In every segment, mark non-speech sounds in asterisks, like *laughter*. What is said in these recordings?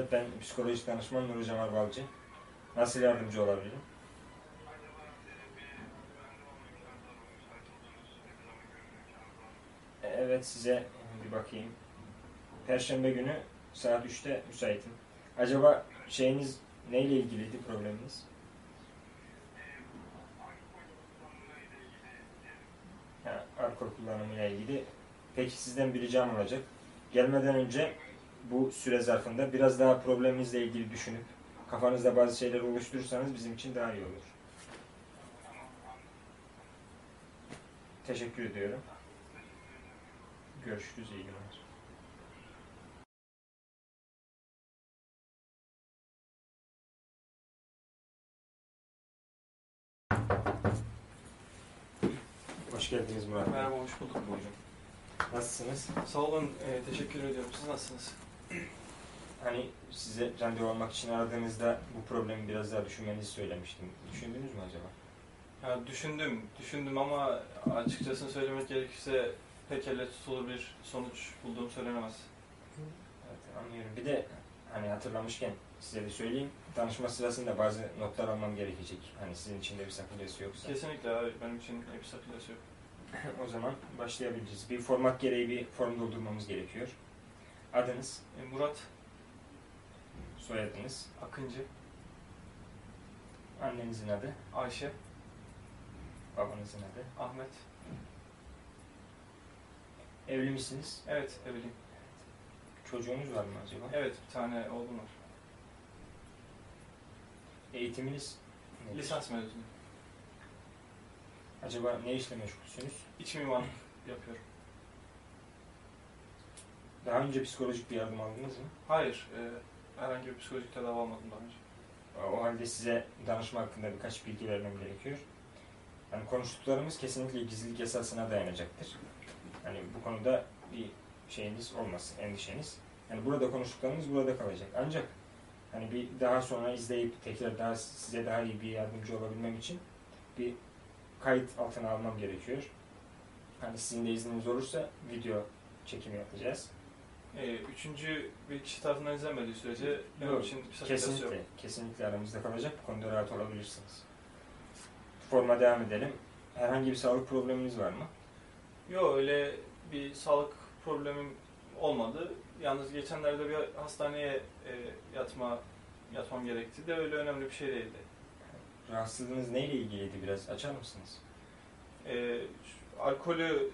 Evet, ben psikolojik danışman Nuri Cemal Balcı. Nasıl yardımcı olabilirim? Evet, size bir bakayım. Perşembe günü saat 3'te müsaitim. Acaba şeyiniz neyle ilgiliydi probleminiz? Ha, alkol kullanımıyla ilgili. Peki sizden bir ricam olacak. Gelmeden önce bu süre zarfında biraz daha probleminizle ilgili düşünüp kafanızda bazı şeyler oluşturursanız bizim için daha iyi olur. Teşekkür ediyorum. Görüşürüz. iyi günler. Hoş geldiniz Murat. Merhaba, hoş bulduk. Buyurun. Nasılsınız? Sağ olun, e, teşekkür ediyorum. Siz nasılsınız? Hani size randevu almak için aradığınızda bu problemi biraz daha düşünmenizi söylemiştim. Düşündünüz mü acaba? Ya düşündüm, düşündüm ama açıkçası söylemek gerekirse pek elle tutulur bir sonuç bulduğum söylenemez. Evet anlıyorum. Bir de hani hatırlamışken size de söyleyeyim. Danışma sırasında bazı notlar almam gerekecek. Hani sizin için de bir sakıncası yoksa. Kesinlikle abi, benim için bir sakıncası yok. *laughs* o zaman başlayabiliriz. Bir format gereği bir form doldurmamız gerekiyor. Adınız, E, Murat soyadınız, Akıncı, annenizin adı, Ayşe, babanızın adı. Ahmet. Evli misiniz? Evet, evliyim. Çocuğunuz var mı acaba? Evet, bir tane oğlum var. Eğitiminiz nedir? Lisans mezunu. Acaba ne işle meşgulsünüz? İç mimarlık yapıyorum. Daha önce psikolojik bir yardım aldınız mı? Hayır, e, herhangi bir psikolojik tedavi almadım daha önce. O halde size danışma hakkında birkaç bilgi vermem gerekiyor. Yani konuştuklarımız kesinlikle gizlilik esasına dayanacaktır. Hani bu konuda bir şeyiniz olmasın, endişeniz. Yani burada konuştuklarımız burada kalacak. Ancak hani bir daha sonra izleyip tekrar daha size daha iyi bir yardımcı olabilmem için bir kayıt altına almam gerekiyor. Hani sizin de izniniz olursa video çekimi yapacağız. E, üçüncü bir kişi tarafından izlenmediği sürece benim Yok, için bir sakıncası yok. Kesinlikle, kesinlikle aramızda kalacak. Bu konuda rahat olabilirsiniz. Forma devam edelim. Herhangi bir sağlık probleminiz var mı? Yok öyle bir sağlık problemim olmadı. Yalnız geçenlerde bir hastaneye e, yatma yatmam gerekti de öyle önemli bir şey değildi. Rahatsızlığınız neyle ilgiliydi biraz açar mısınız? E, alkolü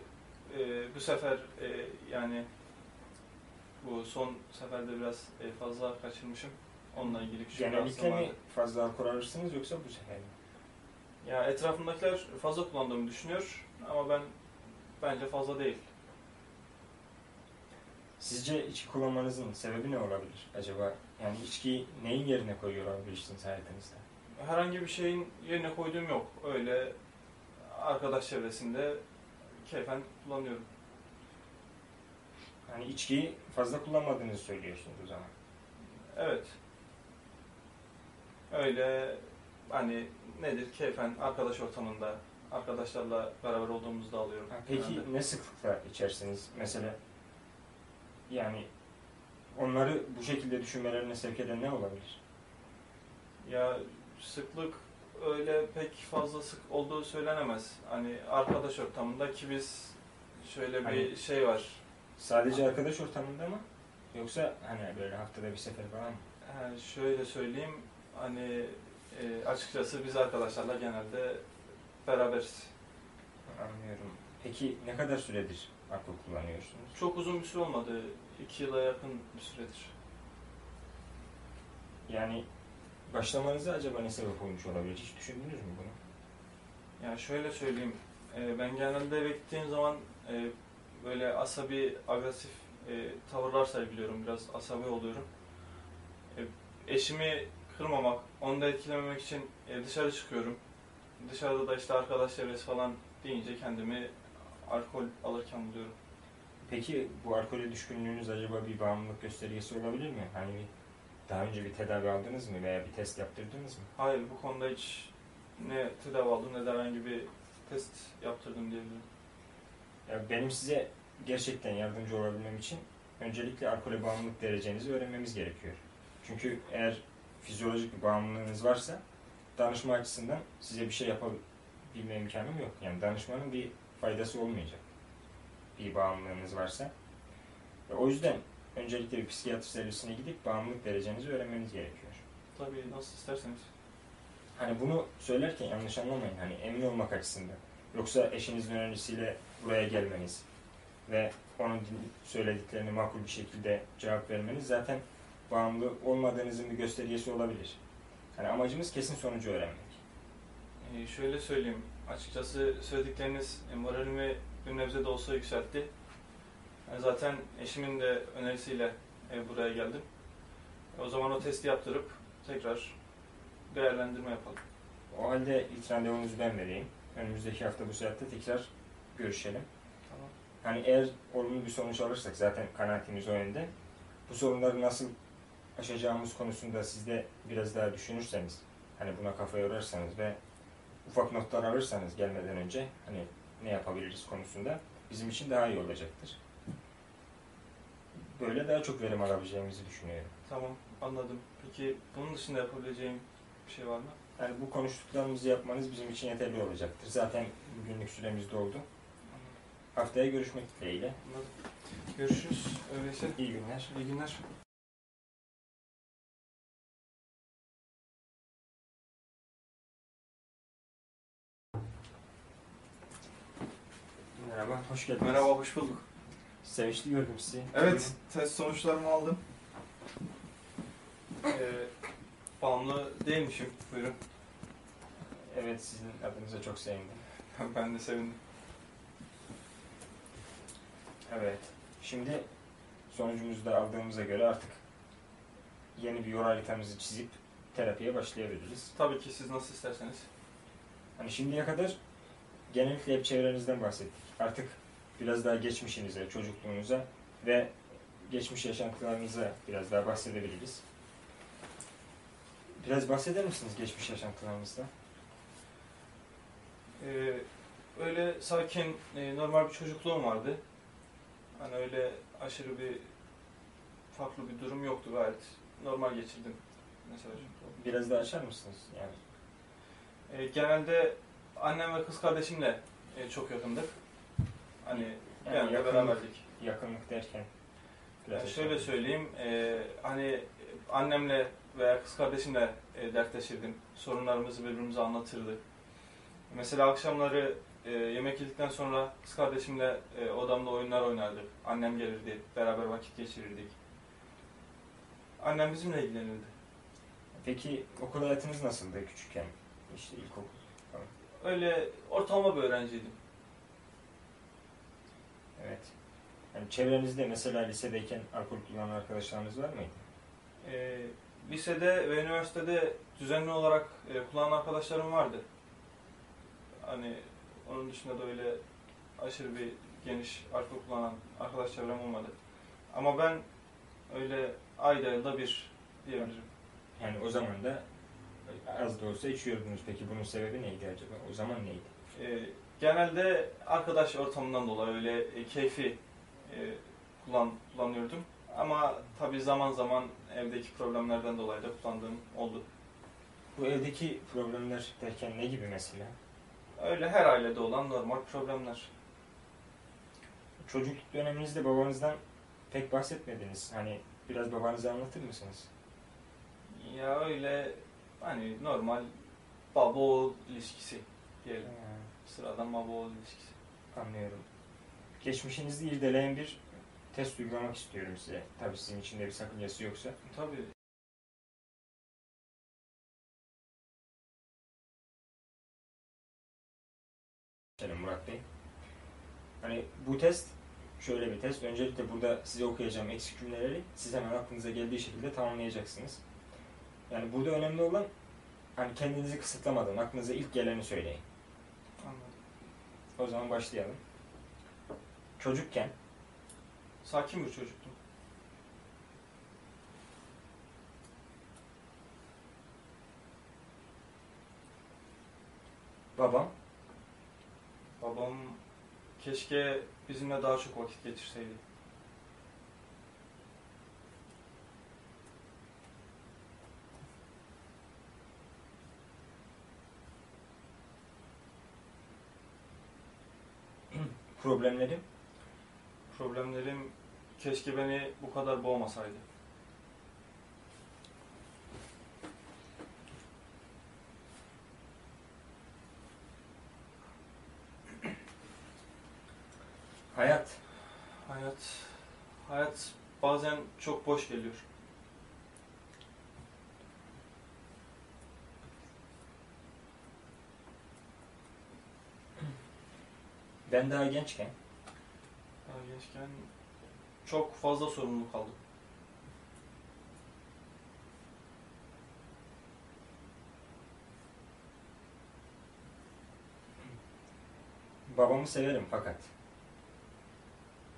e, bu sefer e, yani bu son seferde biraz e, fazla kaçırmışım. Onunla ilgili küçük Genellikle mi fazla alkol alırsınız yoksa bu sefer mi? Ya etrafımdakiler fazla kullandığımı düşünüyor ama ben bence fazla değil. Sizce içki kullanmanızın sebebi ne olabilir acaba? Yani içki neyin yerine koyuyor olabilirsiniz hayatınızda? Herhangi bir şeyin yerine koyduğum yok. Öyle arkadaş çevresinde keyfen kullanıyorum. Hani içkiyi fazla kullanmadığınızı söylüyorsunuz o zaman. Evet. Öyle hani nedir keyfen arkadaş ortamında arkadaşlarla beraber olduğumuzda alıyorum. Ha, Peki genelde. ne sıklıkla içersiniz mesela? Yani onları bu şekilde düşünmelerine sevk eden ne olabilir? Ya sıklık öyle pek fazla sık olduğu söylenemez. Hani arkadaş ortamında ki biz şöyle bir Hani- şey var. Sadece arkadaş ortamında mı? Yoksa hani böyle haftada bir sefer falan mı? Ha, şöyle söyleyeyim hani e, açıkçası biz arkadaşlarla genelde beraberiz. Anlıyorum. Peki ne kadar süredir alkol kullanıyorsunuz? Çok uzun bir süre olmadı. iki yıla yakın bir süredir. Yani başlamanıza acaba ne sebep olmuş olabilir? Hiç düşündünüz mü bunu? Yani şöyle söyleyeyim. e, ben genelde eve gittiğim zaman e, böyle asabi, agresif e, tavırlar sergiliyorum. Biraz asabi oluyorum. E, eşimi kırmamak, onu da etkilememek için e, dışarı çıkıyorum. Dışarıda da işte arkadaş çevresi falan deyince kendimi alkol alırken buluyorum. Peki bu alkole düşkünlüğünüz acaba bir bağımlılık göstergesi olabilir mi? Hani daha önce bir tedavi aldınız mı veya bir test yaptırdınız mı? Hayır bu konuda hiç ne tedavi aldım ne de herhangi bir test yaptırdım diyebilirim. Ya benim size gerçekten yardımcı olabilmem için öncelikle alkole bağımlılık derecenizi öğrenmemiz gerekiyor. Çünkü eğer fizyolojik bir bağımlılığınız varsa danışma açısından size bir şey yapabilme imkanım yok. Yani danışmanın bir faydası olmayacak. Bir bağımlılığınız varsa. Ve o yüzden öncelikle bir psikiyatri servisine gidip bağımlılık derecenizi öğrenmeniz gerekiyor. Tabii nasıl isterseniz. Hani bunu söylerken yanlış anlamayın. Hani emin olmak açısından. Yoksa eşinizin önerisiyle buraya gelmeniz ve onun söylediklerini makul bir şekilde cevap vermeniz zaten bağımlı olmadığınızın bir göstergesi olabilir. Hani amacımız kesin sonucu öğrenmek. Ee, şöyle söyleyeyim. Açıkçası söyledikleriniz e, moralimi bir nebze de olsa yükseltti. Ben zaten eşimin de önerisiyle e, buraya geldim. E, o zaman o testi yaptırıp tekrar değerlendirme yapalım. O halde ilk randevunuzu ben vereyim. Önümüzdeki hafta bu saatte tekrar görüşelim. Tamam. Hani eğer olumlu bir sonuç alırsak zaten kanaatimiz o yönde. Bu sorunları nasıl aşacağımız konusunda siz de biraz daha düşünürseniz, hani buna kafa yorarsanız ve ufak notlar alırsanız gelmeden önce hani ne yapabiliriz konusunda bizim için daha iyi olacaktır. Böyle daha çok verim alabileceğimizi düşünüyorum. Tamam anladım. Peki bunun dışında yapabileceğim bir şey var mı? Yani bu konuştuklarımızı yapmanız bizim için yeterli olacaktır. Zaten bugünlük süremiz doldu. Haftaya görüşmek dileğiyle. Görüşürüz. Öyleyse İyi günler. iyi günler. Merhaba, hoş geldiniz. Merhaba, hoş bulduk. Sevinçli gördüm sizi. Evet, test sonuçlarımı aldım. Ee, bağımlı değilmişim. Buyurun. Evet, sizin adınıza çok sevindim. *laughs* Ben de sevindim. Evet, şimdi sonucumuzu da aldığımıza göre artık yeni bir yol haritamızı çizip terapiye başlayabiliriz. Tabii ki siz nasıl isterseniz. Hani şimdiye kadar genellikle hep çevrenizden bahsettik. Artık biraz daha geçmişinize, çocukluğunuza ve geçmiş yaşantılarınıza biraz daha bahsedebiliriz. Biraz bahseder misiniz geçmiş yaşantılarınızdan? Ee, öyle sakin, e, normal bir çocukluğum vardı. Hani öyle aşırı bir farklı bir durum yoktu gayet. Normal geçirdim mesela çocukluğumu. Biraz daha açar mısınız? Yani Ee, genelde annem ve kız kardeşimle e, çok yakındık. Hani Yani genelde yakınlık- beraberdik. yakınlık derken biraz Yani şöyle söyleyeyim, e, hani annemle veya kız kardeşimle e, dertleşirdim. Sorunlarımızı birbirimize anlatırdık. Mesela akşamları e, yemek yedikten sonra kız kardeşimle e, odamda oyunlar oynardık. Annem gelirdi, beraber vakit geçirirdik. Annem bizimle ilgilenirdi. Peki okul hayatınız nasıldı küçükken? İşte ilkokul. Öyle ortalama bir öğrenciydim. Evet. Yani çevrenizde mesela lisedeyken alkol kullanan arkadaşlarınız var mıydı? E, lisede ve üniversitede düzenli olarak e, kullanan arkadaşlarım vardı. Hani onun dışında da öyle aşırı bir geniş alkol kullanan arkadaş çevrem olmadı. Ama ben öyle ayda yılda bir diyebilirim. Yani o zaman da az da olsa içiyordunuz. Peki bunun sebebi neydi acaba? O zaman neydi? E, genelde arkadaş ortamından dolayı öyle e, keyfi e, kullan, kullanıyordum. Ama tabii zaman zaman evdeki problemlerden dolayı da kullandığım oldu. Bu evdeki problemler derken ne gibi mesela? Öyle her ailede olan normal problemler. Çocukluk döneminizde babanızdan pek bahsetmediniz. Hani biraz babanızı anlatır mısınız? Ya öyle hani normal baba oğul ilişkisi diyelim. Ha, Sıradan baba oğul ilişkisi. anlıyorum. Geçmişinizi irdeleyen bir test uygulamak istiyorum size. Tabii sizin için de bir sakıncası yoksa. Tabii. Selam Murat Bey. Hani bu test şöyle bir test. Öncelikle burada size okuyacağım eksik cümleleri siz hemen aklınıza geldiği şekilde tamamlayacaksınız. Yani burada önemli olan hani kendinizi kısıtlamadan aklınıza ilk geleni söyleyin. Anladım. O zaman başlayalım. Çocukken Sakin bir çocuktum. babam Babam keşke bizimle daha çok vakit geçirseydi. *clears throat* Problemleri? Problemlerim keşke beni bu kadar boğmasaydı. Hayat. Hayat, hayat bazen çok boş geliyor. Ben daha gençken gençken çok fazla sorumluluk aldım. babamı severim fakat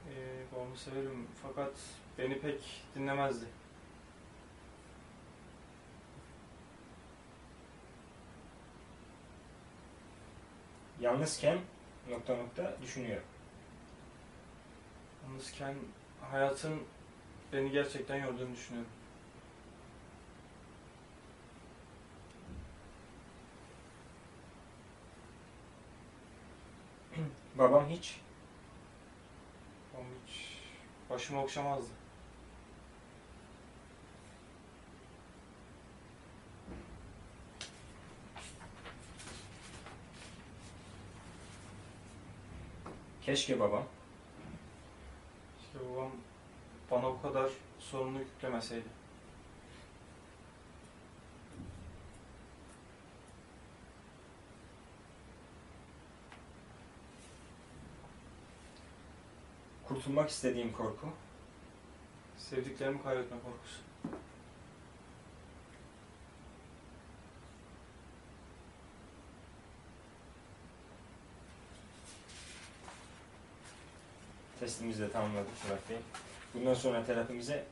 Ee, babamı severim fakat beni pek dinlemezdi. yalnızken nokta nokta düşünüyorum. Yalnızken hayatın beni gerçekten yorduğunu düşünüyorum. *clears throat* Babam hiç Babam hiç başımı okşamazdı. keşke babam babam bana bu kadar sorumluluk yüklemeseydi. kurtulmak istediğim korku Sevdiklerimi kaybetme korkusu. Testimizi de tamamladık Murat Bey. Bundan sonra terapimize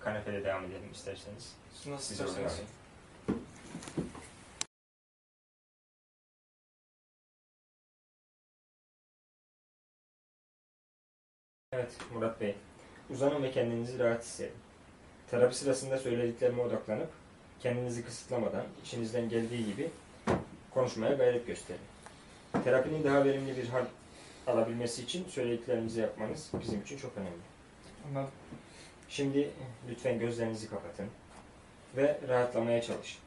kanepede devam edelim isterseniz. Nasıl isterseniz. Evet Murat Bey. Uzanın ve kendinizi rahat hissedin. Terapi sırasında söylediklerime odaklanıp kendinizi kısıtlamadan içinizden geldiği gibi konuşmaya gayret gösterin. Terapinin daha verimli bir hal alabilmesi için söylediklerinizi yapmanız bizim için çok önemli. Anladım. Şimdi lütfen gözlerinizi kapatın ve rahatlamaya çalışın.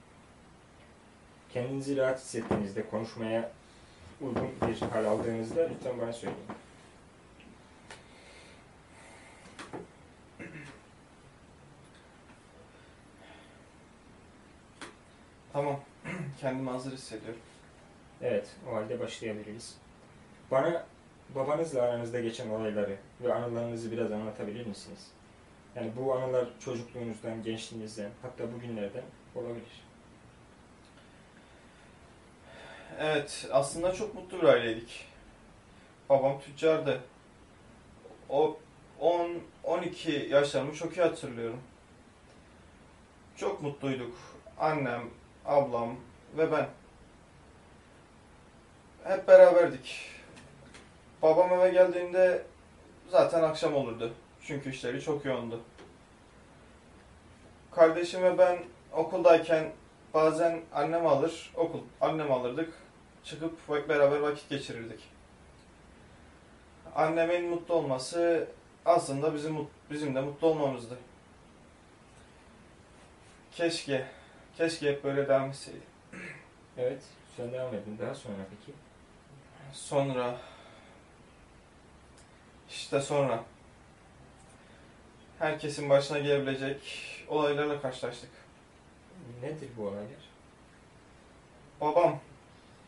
Kendinizi rahat hissettiğinizde konuşmaya uygun bir hal aldığınızda lütfen bana söyleyin. Tamam. *clears throat* Kendimi hazır hissediyorum. Evet, o halde başlayabiliriz. Bana babanızla aranızda geçen olayları ve anılarınızı biraz anlatabilir misiniz? Yani bu anılar çocukluğunuzdan, gençliğinizden, hatta bugünlerden olabilir. Evet, aslında çok mutlu bir aileydik. Babam tüccardı. O 10 12 yaşlarımı çok iyi hatırlıyorum. Çok mutluyduk. Annem, ablam ve ben. Hep beraberdik. Babam eve geldiğinde zaten akşam olurdu. Çünkü işleri çok yoğundu. Kardeşim ve ben okuldayken bazen annem alır, okul annem alırdık. Çıkıp beraber vakit geçirirdik. Annemin mutlu olması aslında bizim bizim de mutlu olmamızdı. Keşke, keşke hep böyle devam etseydi. Evet, sen devam edin. Daha sonra peki? Sonra, işte sonra herkesin başına gelebilecek olaylarla karşılaştık. Nedir bu olaylar? Babam,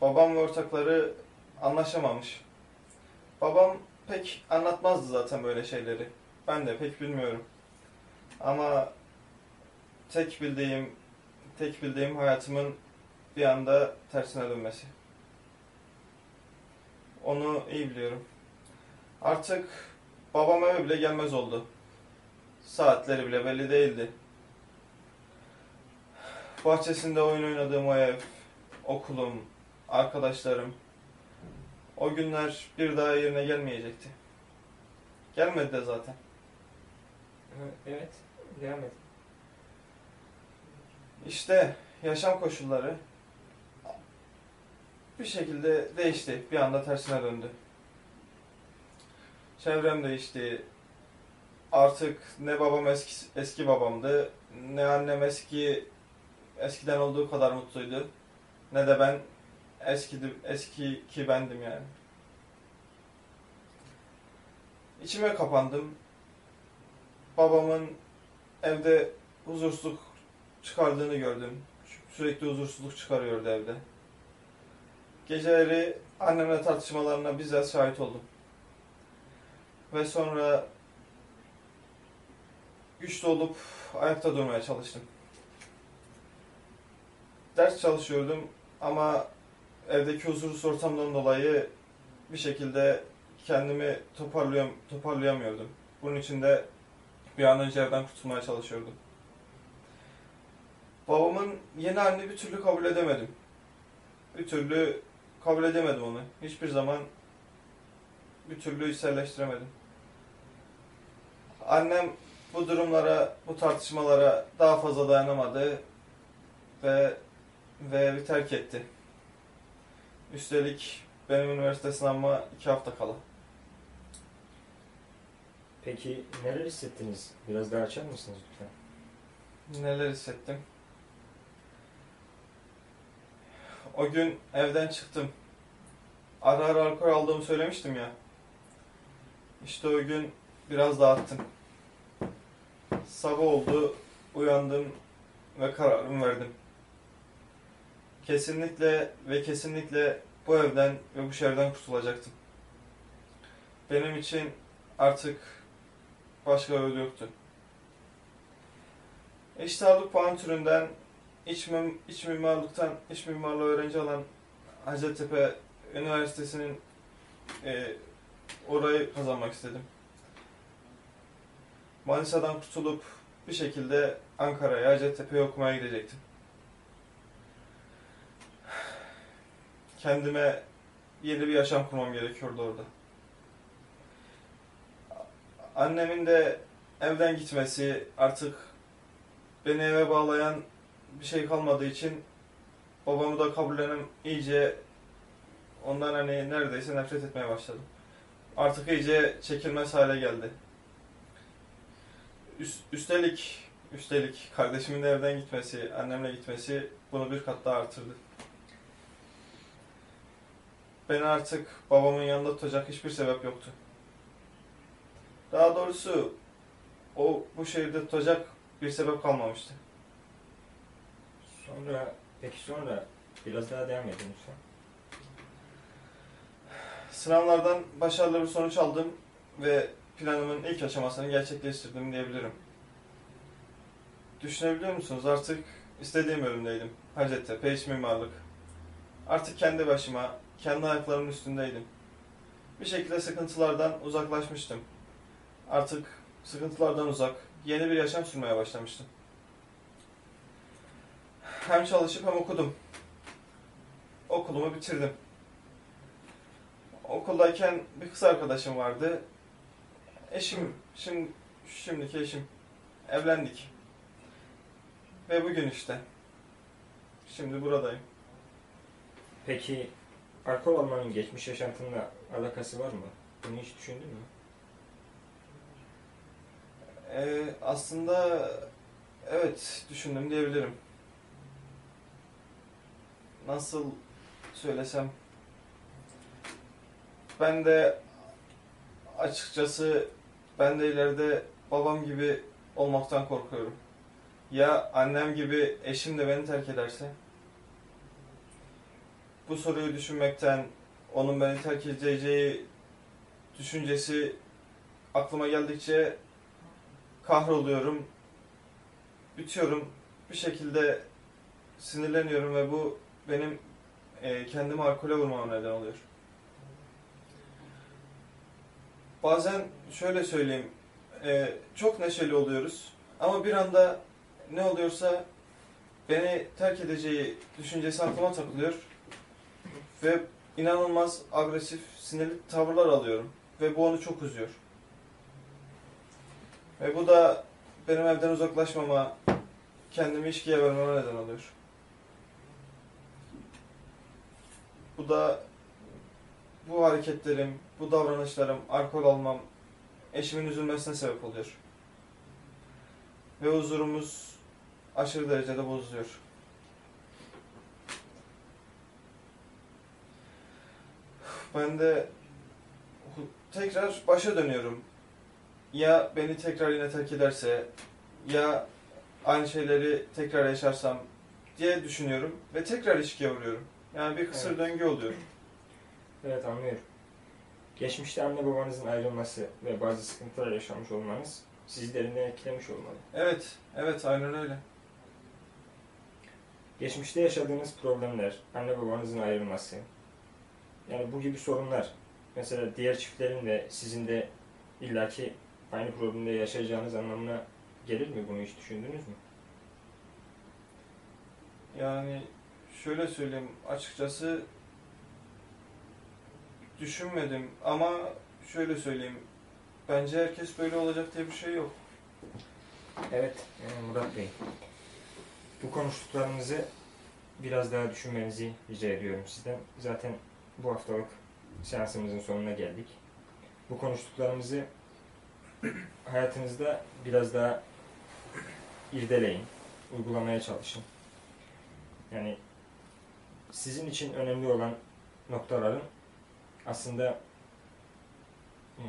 babam ve ortakları anlaşamamış. Babam pek anlatmazdı zaten böyle şeyleri. Ben de pek bilmiyorum. Ama tek bildiğim, tek bildiğim hayatımın bir anda tersine dönmesi. Onu iyi biliyorum. Artık babam eve bile gelmez oldu. Saatleri bile belli değildi. Bahçesinde oyun oynadığım o ev, okulum, arkadaşlarım. O günler bir daha yerine gelmeyecekti. Gelmedi de zaten. Evet. Devam et. İşte yaşam koşulları bir şekilde değişti. Bir anda tersine döndü. Çevrem değişti. Artık ne babam eski, eski babamdı, ne annem eski eskiden olduğu kadar mutluydu. Ne de ben eski eski ki bendim yani. İçime kapandım. Babamın evde huzursuzluk çıkardığını gördüm. Sürekli huzursuzluk çıkarıyordu evde. Geceleri annemle tartışmalarına bizzat şahit oldum. Ve sonra güçlü olup ayakta durmaya çalıştım. Ders çalışıyordum ama evdeki huzursuz ortamdan dolayı bir şekilde kendimi toparlayam toparlayamıyordum. Bunun için de bir an önce evden kurtulmaya çalışıyordum. Babamın yeni halini bir türlü kabul edemedim. Bir türlü kabul edemedim onu. Hiçbir zaman bir türlü içselleştiremedim. Annem bu durumlara, bu tartışmalara daha fazla dayanamadı ve ve evi terk etti. Üstelik benim üniversite sınavıma iki hafta kala. Peki neler hissettiniz? Biraz daha açar mısınız lütfen? Neler hissettim? O gün evden çıktım. Ara ara alkol aldığımı söylemiştim ya. İşte o gün biraz dağıttım. Sabah oldu, uyandım ve kararımı verdim. Kesinlikle ve kesinlikle bu evden ve bu şehirden kurtulacaktım. Benim için artık başka yol yoktu. Eşit ağırlık puan türünden iç, mim, iç mimarlıktan iç mimarlığı öğrenci alan Hacettepe Üniversitesi'nin e, orayı kazanmak istedim. Manisa'dan kurtulup bir şekilde Ankara'ya Hacettepe'ye okumaya gidecektim. Kendime yeni bir yaşam kurmam gerekiyordu orada. Annemin de evden gitmesi artık beni eve bağlayan bir şey kalmadığı için babamı da kabullenim iyice ondan hani neredeyse nefret etmeye başladım. Artık iyice çekilmez hale geldi. Üst, üstelik üstelik kardeşimin de evden gitmesi, annemle gitmesi bunu bir kat daha artırdı. Beni artık babamın yanında tutacak hiçbir sebep yoktu. Daha doğrusu o bu şehirde tutacak bir sebep kalmamıştı. Sonra, peki sonra biraz daha devam edin lütfen. Sınavlardan başarılı bir sonuç aldım ve planımın ilk aşamasını gerçekleştirdim diyebilirim. Düşünebiliyor musunuz? Artık istediğim bölümdeydim. Hacettepe, iç mimarlık. Artık kendi başıma, kendi ayaklarımın üstündeydim. Bir şekilde sıkıntılardan uzaklaşmıştım. Artık sıkıntılardan uzak, yeni bir yaşam sürmeye başlamıştım. Hem çalışıp hem okudum. Okulumu bitirdim. Okuldayken bir kız arkadaşım vardı. Eşim, şimdi, şimdiki eşim. Evlendik. Ve bugün işte. Şimdi buradayım. Peki alkol almanın geçmiş yaşantınla alakası var mı? Bunu hiç düşündün mü? Ee, aslında evet düşündüm diyebilirim. Nasıl söylesem ben de açıkçası ben de ileride babam gibi olmaktan korkuyorum. Ya annem gibi eşim de beni terk ederse? Bu soruyu düşünmekten onun beni terk edeceği düşüncesi aklıma geldikçe kahroluyorum, bitiyorum. Bir şekilde sinirleniyorum ve bu benim e, kendimi alkole vurmama neden oluyor. Bazen şöyle söyleyeyim, e, çok neşeli oluyoruz ama bir anda ne oluyorsa beni terk edeceği düşüncesi aklıma takılıyor ve inanılmaz agresif, sinirli tavırlar alıyorum. Ve bu onu çok üzüyor. Ve bu da benim evden uzaklaşmama, kendimi içkiye vermeme neden oluyor. Bu da bu hareketlerim, bu davranışlarım, alkol almam eşimin üzülmesine sebep oluyor. Ve huzurumuz aşırı derecede bozuluyor. Ben de tekrar başa dönüyorum. Ya beni tekrar yine terk ederse, ya aynı şeyleri tekrar yaşarsam diye düşünüyorum ve tekrar ilişkiye vuruyorum. Yani bir kısır Evet. döngü oluyor. Evet anlıyorum. Geçmişte anne babanızın ayrılması ve bazı sıkıntılar yaşamış olmanız sizi derinden etkilemiş olmalı. Evet, evet aynen öyle. Geçmişte yaşadığınız problemler, anne babanızın ayrılması, yani bu gibi sorunlar, mesela diğer çiftlerin de sizin de illaki aynı problemde yaşayacağınız anlamına gelir mi? Bunu hiç düşündünüz mü? Yani şöyle söyleyeyim açıkçası düşünmedim ama şöyle söyleyeyim bence herkes böyle olacak diye bir şey yok. Evet e, Murat Bey. Bu konuştuklarımızı biraz daha düşünmenizi rica ediyorum sizden. Zaten bu haftalık seansımızın sonuna geldik. Bu konuştuklarımızı *clears throat* hayatınızda biraz daha irdeleyin, uygulamaya çalışın. Yani sizin için önemli olan noktaların aslında e,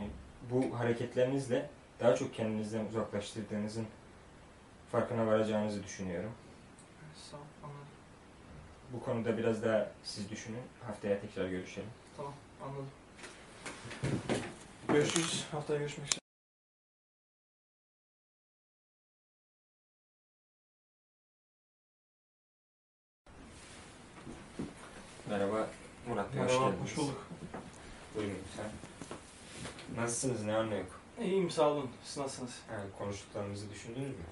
bu hareketlerinizle daha çok kendinizden uzaklaştırdığınızın farkına varacağınızı düşünüyorum. Bu konuda biraz daha siz düşünün. Haftaya tekrar görüşelim. Tamam, anladım. Görüşürüz. Haftaya görüşmek üzere. Merhaba Murat Bey, hoş Merhaba, geldiniz. hoş bulduk. Buyurun lütfen. Nasılsınız, ne var ne yok? İyiyim, sağ olun. Siz nasılsınız? Yani konuştuklarımızı düşündünüz mü?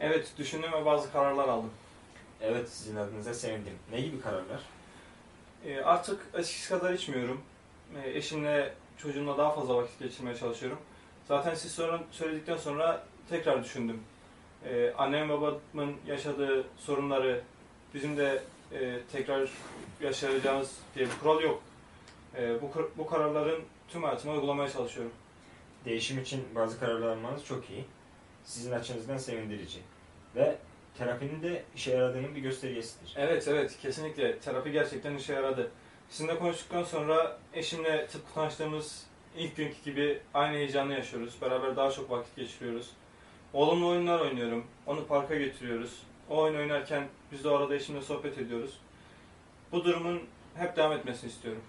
Evet, düşündüm ve bazı kararlar aldım. Evet, sizin adınıza sevindim. Ne gibi kararlar? Ee, artık eskisi kadar içmiyorum. Ee, eşimle, çocuğumla daha fazla vakit geçirmeye çalışıyorum. Zaten siz sonra söyledikten sonra tekrar düşündüm. Ee, annem babamın yaşadığı sorunları bizim de e, tekrar yaşayacağımız diye bir kural yok. Ee, bu, bu kararların tüm hayatıma uygulamaya çalışıyorum. Değişim için bazı kararlar almanız çok iyi. Sizin açınızdan sevindirici. Ve terapinin de işe yaradığının bir göstergesidir. Evet evet kesinlikle terapi gerçekten işe yaradı. Sizinle konuştuktan sonra eşimle tıpkı tanıştığımız ilk günkü gibi aynı heyecanı yaşıyoruz. Beraber daha çok vakit geçiriyoruz. Oğlumla oyunlar oynuyorum. Onu parka götürüyoruz. O oyun oynarken biz de o arada eşimle sohbet ediyoruz. Bu durumun hep devam etmesini istiyorum.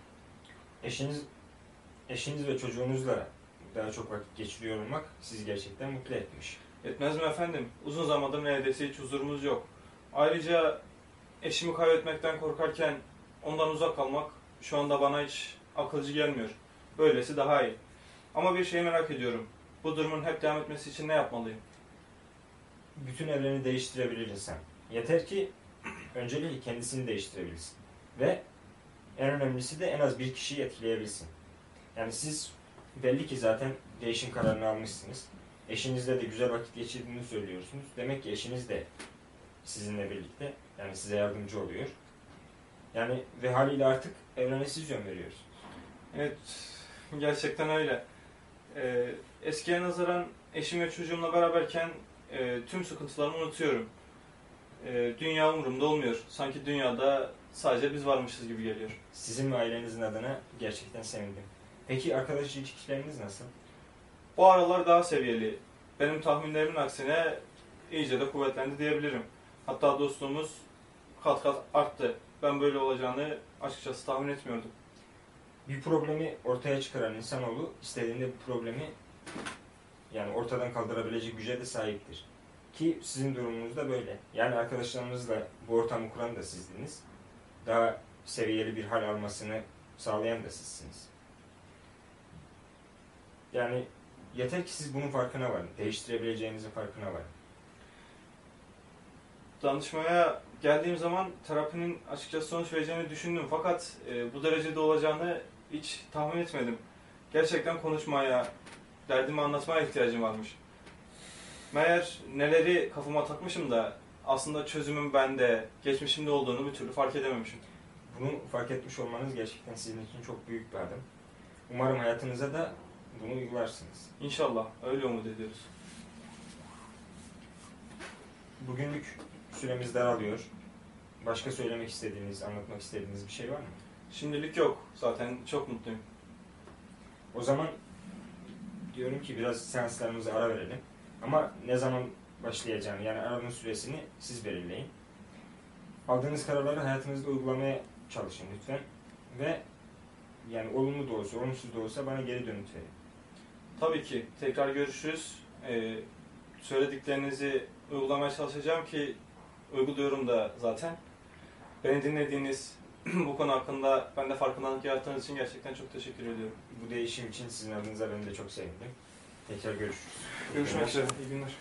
Eşiniz, eşiniz ve çocuğunuzla daha çok vakit geçiriyor olmak sizi gerçekten mutlu etmiş. Etmez mi efendim? Uzun zamandır neredeyse hiç huzurumuz yok. Ayrıca eşimi kaybetmekten korkarken ondan uzak kalmak şu anda bana hiç akılcı gelmiyor. Böylesi daha iyi. Ama bir şeyi merak ediyorum. Bu durumun hep devam etmesi için ne yapmalıyım? bütün evreni değiştirebilir insan. Yeter ki *clears throat* öncelikle kendisini değiştirebilsin. Ve en önemlisi de en az bir kişiyi etkileyebilsin. Yani siz belli ki zaten değişim kararını almışsınız. Eşinizle de güzel vakit geçirdiğini söylüyorsunuz. Demek ki eşiniz de sizinle birlikte yani size yardımcı oluyor. Yani ve haliyle artık evrene siz yön veriyorsunuz. Evet, gerçekten öyle. Ee, eskiye nazaran eşim ve çocuğumla beraberken e, tüm sıkıntılarımı unutuyorum. E, dünya umurumda olmuyor. Sanki dünyada sadece biz varmışız gibi geliyor. Sizin ve ailenizin adına gerçekten sevindim. Peki arkadaş ilişkileriniz nasıl? Bu aralar daha seviyeli. Benim tahminlerimin aksine iyice de kuvvetlendi diyebilirim. Hatta dostluğumuz kat kat arttı. Ben böyle olacağını açıkçası tahmin etmiyordum. bir problemi ortaya çıkaran insanoğlu istediğinde bu problemi yani ortadan kaldırabilecek güce de sahiptir. Ki sizin durumunuzda böyle. Yani arkadaşlarınızla bu ortamı kuran da sizdiniz. Daha seviyeli bir hal almasını sağlayan da sizsiniz. Yani yeter ki siz bunun farkına varın. Değiştirebileceğinizin farkına varın. Danışmaya geldiğim zaman terapinin açıkçası sonuç vereceğini düşündüm. Fakat e, bu derecede olacağını hiç tahmin etmedim. Gerçekten konuşmaya, derdimi anlatmaya ihtiyacım varmış. Meğer neleri kafama takmışım da aslında çözümün bende, geçmişimde olduğunu bir türlü fark edememişim. Bunu fark etmiş olmanız gerçekten sizin için çok büyük bir adım. Umarım hayatınıza da bunu uygularsınız. İnşallah öyle umut ediyoruz. Bugünlük süremiz daralıyor. Başka söylemek istediğiniz, anlatmak istediğiniz bir şey var mı? Şimdilik yok. Zaten çok mutluyum. O zaman diyorum ki biraz seanslarımıza ara verelim. Ama ne zaman başlayacağını yani aranın süresini siz belirleyin. Aldığınız kararları hayatınızda uygulamaya çalışın lütfen. Ve yani olumlu da olsa, olumsuz da olsa bana geri dönüt verin. Tabii ki. Tekrar görüşürüz. Ee, söylediklerinizi uygulamaya çalışacağım ki uyguluyorum da zaten. Beni dinlediğiniz *clears throat* bu konu hakkında bende farkındalık yarattığınız için gerçekten çok teşekkür ediyorum. Bu değişim için sizin adınıza ben de çok sevindim. Tekrar görüşürüz. Görüşmek üzere. İyi günler.